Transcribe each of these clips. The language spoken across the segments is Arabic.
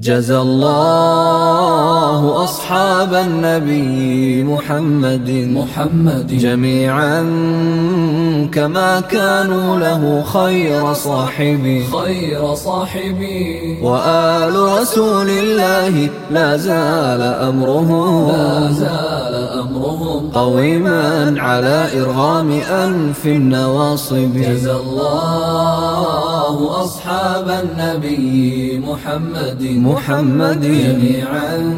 جزى الله أصحاب النبي محمد محمد. جميعا كما كانوا له خير صاحبي خير صاحبي وآل رسول الله لا زال أمرهم. لا زال أمرهم. قويما على إرغام أنف النواصب. جزى الله أصحاب النبي محمد. محمد. جميعا.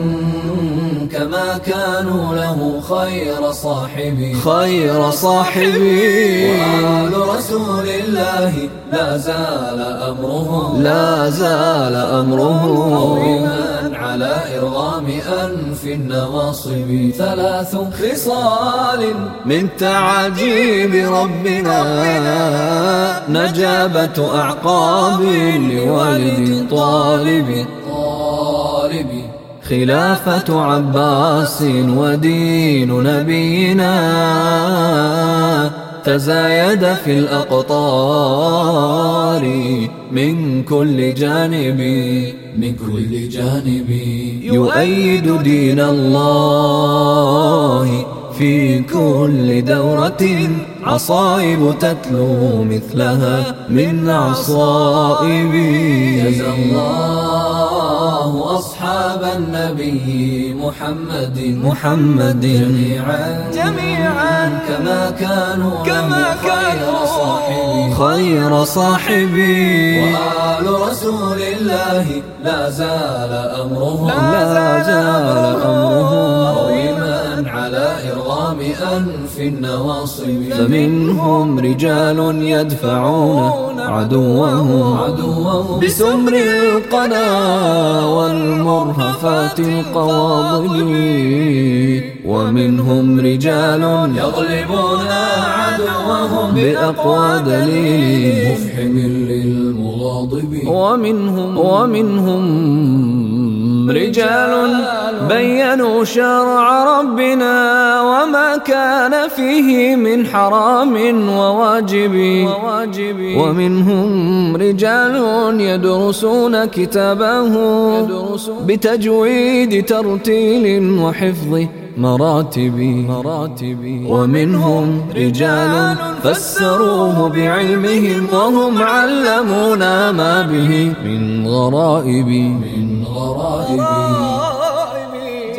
كما كانوا له خير صاحبي. خير صاحبي. وآل رسول الله لا زال أمرهم. لا زال أمرهم. قويما على إرغام أنف النواصب. ثلاث خصال. من تعاجيب ربنا نجابة أعقاب لوالد طالب. خلافة عباس ودين نبينا تزايد في الأقطار من كل جانب من كل جانب. يؤيد دين الله في كل دورة عصائب تتلو مثلها من عصائب. جزى الله أصحاب النبي محمد محمد. جميعا. جميعا. كما كانوا كما كانوا. صاحبي. خير صاحبي. وآل رسول الله لا زال أمرهم. لا زال أنف النواصب. فمنهم رجال يدفعون عدوهم عدوهم بسمر القنا والمرهفات القواضب ومنهم رجال يغلبون عدوهم بأقوى دليل. مفحم للمغاضب. ومنهم ومنهم رجال بينوا شرع ربنا كان فيه من حرام وواجب. ومنهم رجال يدرسون كتابه بتجويد ترتيل وحفظ مراتب. مراتب ومنهم رجال فسروه بعلمهم وهم علمونا ما به من غرائب. من غرائب.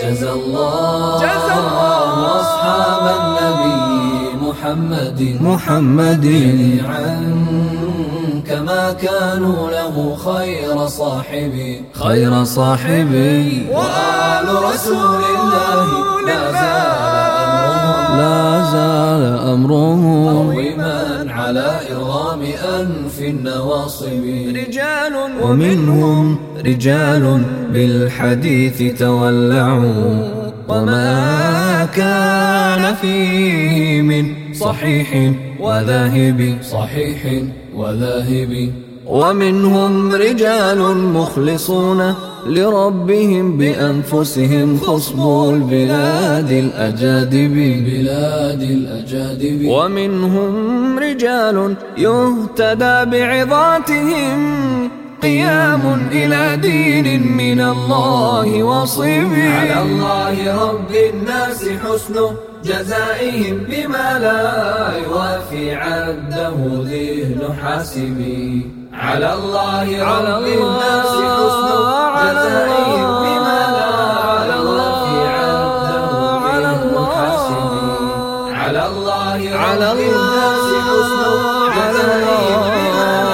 جزى الله جزى الله أصحاب النبي محمد. محمد. جميعا كما كانوا له خير صاحبي خير صاحبي وآل رسول الله لا زال. لا زال أمره قويما على إرغام أنف النواصب. رجال ومنهم رجال بالحديث تولعوا. وما كان فيه من صحيح وذاهب. صحيح وذاهب. ومنهم رجال مخلصون لربهم بأنفسهم خصبوا البلاد الأجادب. بلاد الأجادب. ومنهم رجال يهتدى بعظاتهم. قيام إلى دين من الله وصيب. على الله رب الناس حسن جزائهم بما لا يوافي عده ذهن حاسبي على الله على رب الناس حسن جزائهم الله بما لا على الله حاسبي على الله على رب الناس حسن الله جزائهم بما الله.